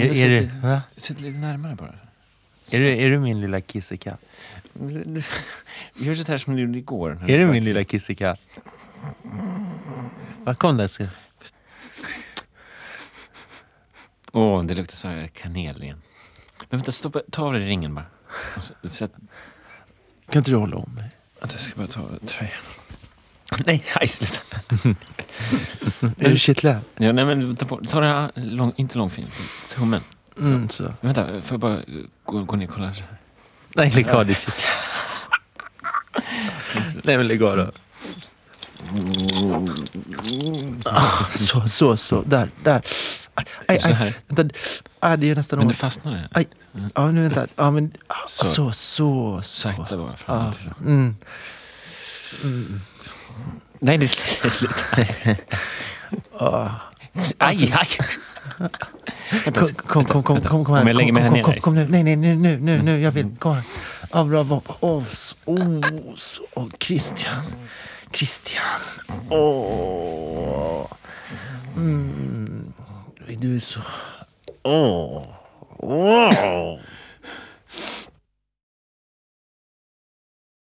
Är, är, sitter- du, va? Sitt lite närmare bara. är, du, är du min lilla kissekatt? Gör så här som du gjorde igår. Är du min lilla kissekatt? Vad kom det? Ska... Åh, det luktar så här kanel igen. Men vänta, stoppa, ta av dig ringen bara. Och så- Sätt, Kan inte du hålla om mig? jag ska bara ta av tröjan. Nej, aj, sluta. Är du kittlad? Ja, nej, men ta, på, ta det här, lång, inte långfingret, tummen. Så. Mm, så. Vänta, får jag bara gå, gå ner och kolla? Nej, lägg av kittlad. Nej, men lägg av då. Ah, så, så, så. Där, där. Aj, aj, aj. Vänta. Ah, det är nästan Men det hårt. fastnade. Aj. Ja, nu vänta. Ja, men ah, Så. så, så. Sakta bara framåt. Mm. Nej, det är slut. Aj, aj! Vänta, Kom, kom, kom, kom, kom, kom här. Om jag lägger mig här kom, nere. kom, nu. Nej, nej, nu, nu, nu, nu. Jag vill. Kom här. Ja, bra, bra. Åh, så, oh. Åh, Christian. Christian. Åh. Mm. Du är så... Åh. Åh.